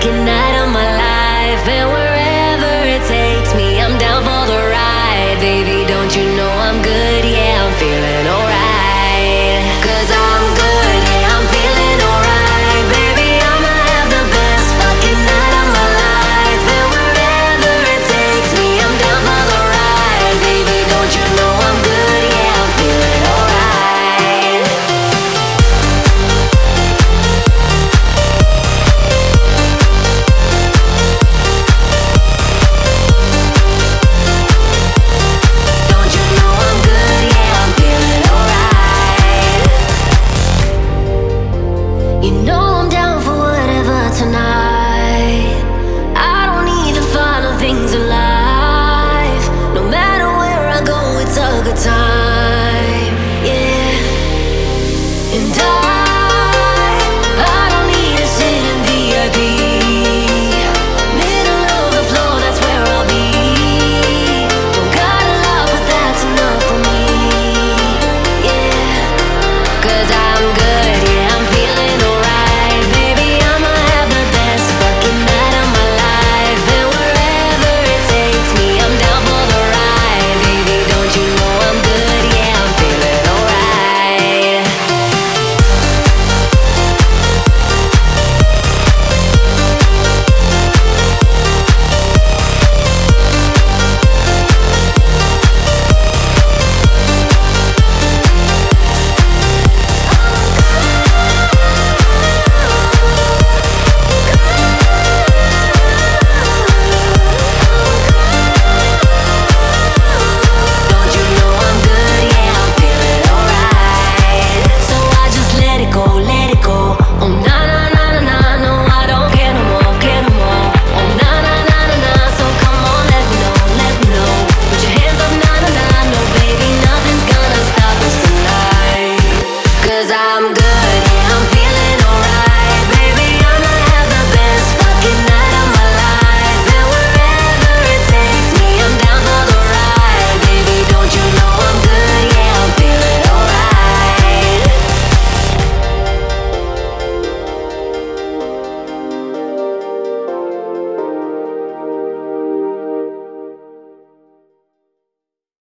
lucky night of my life, You know